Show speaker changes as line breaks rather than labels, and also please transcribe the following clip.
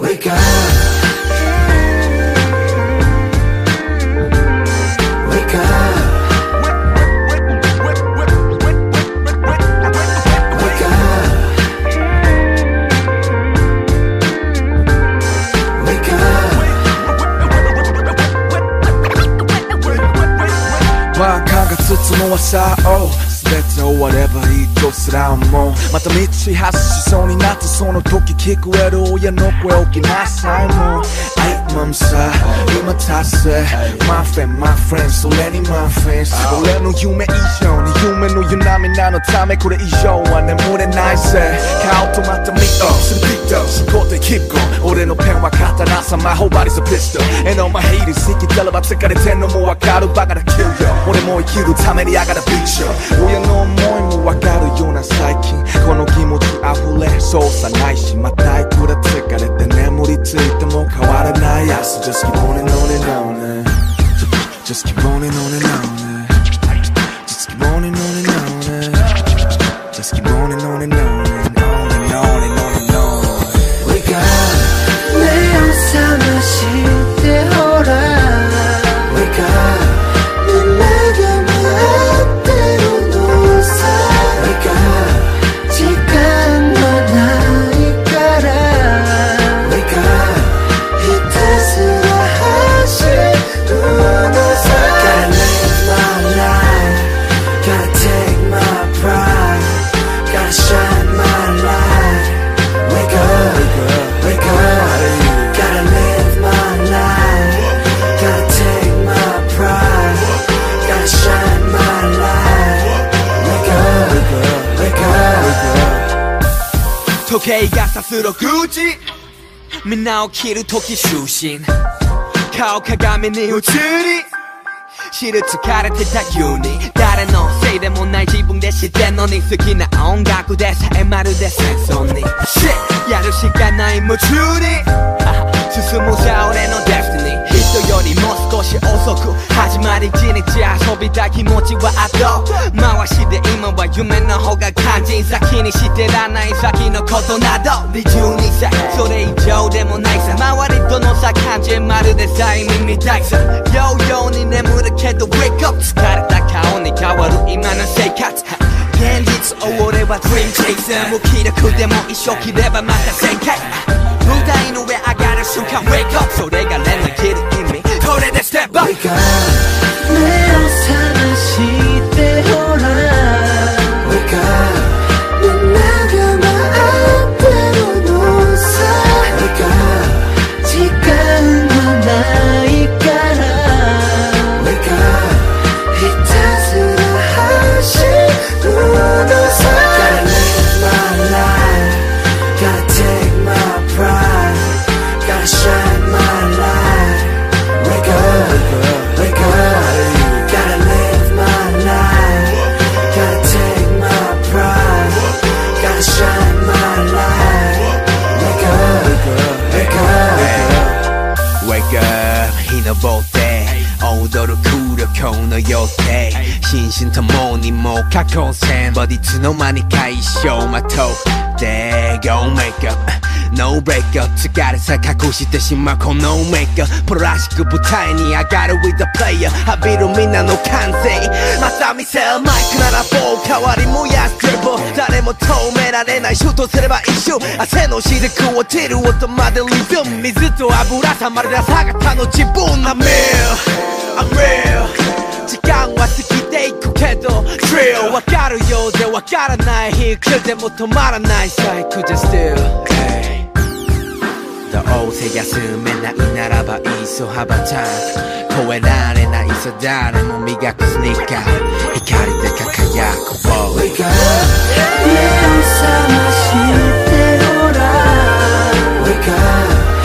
Wake up. Wake up. Wake up. Wake up. One glance, and 와 강가 뜯어 놓았어 oh. ればいいとすら思うまた道発しそうになってその時聞こえる親の声をきなさいもう愛まむさ今達成 My friend my friend それに my friends. 俺の夢以上に夢の湯波なのためこれ以上は眠れないぜ顔とまたミットするビット仕事で keep going 俺のペンは刀さ魔法バリスピストル And all my haters 好きたらば疲れてんのもわかるバカだ kill you 俺も生きるために I gotta beat you 親の思いもわかるような最近この気持ち溢れそうさないしまたいくら疲れて眠りついても変わらない明日 Just keep on and on and on Just keep on and on and on Just keep on and on and on
時
計がさす6時みんな起きる時就寝顔鏡に映り。知る疲れてた急に。誰のせいでもない自分で知ってんのに好きな音楽でさえまるで戦争に。Shit やるしかない夢中に。進むさ俺のデスティニーよりも少し遅く始まり一日遊びたい気持ちは後回しで今は夢の方が肝心先にしてらない先のことなど。利12歳それ以上でもないさ。周りとの差感じまるで催眠みたいさ。ようように眠るけど Wake up 疲れた顔に変わる今の生活。現実を俺は Dream Chaser 無気力でも一生切ればまた正解。上がる瞬間 Wake up それが連の切る意味これで Step up
gotta shine my light. Wake up, wake up, gotta live my life, gotta take my pride, gotta shine my light. Wake up, wake up.
Wake up 日のボテ踊る空力の予定心身ともにもう過去線ボディつの間に解消まとっ て Go make up No break up 疲れさ隠してしまうこのメイクプロらしく舞台に上がる with the player. 浴びるみんなの完成また見せるマイクなら棒代わり燃やすドリブル誰も止められないシュートすれば一瞬汗の雫落ちる音までリズム水と油さまるで朝方の自分 I'm real I'm real. 時間は過ぎていくけど。Drill わかるようでわからない。日来るでも止まらない。サイクル just still. Hey どうせ休めないならばいっそ羽ばたく超えられないさ誰も磨くスニーカー光で輝く Whoa
Wake up 目を覚ましてほら。Wake up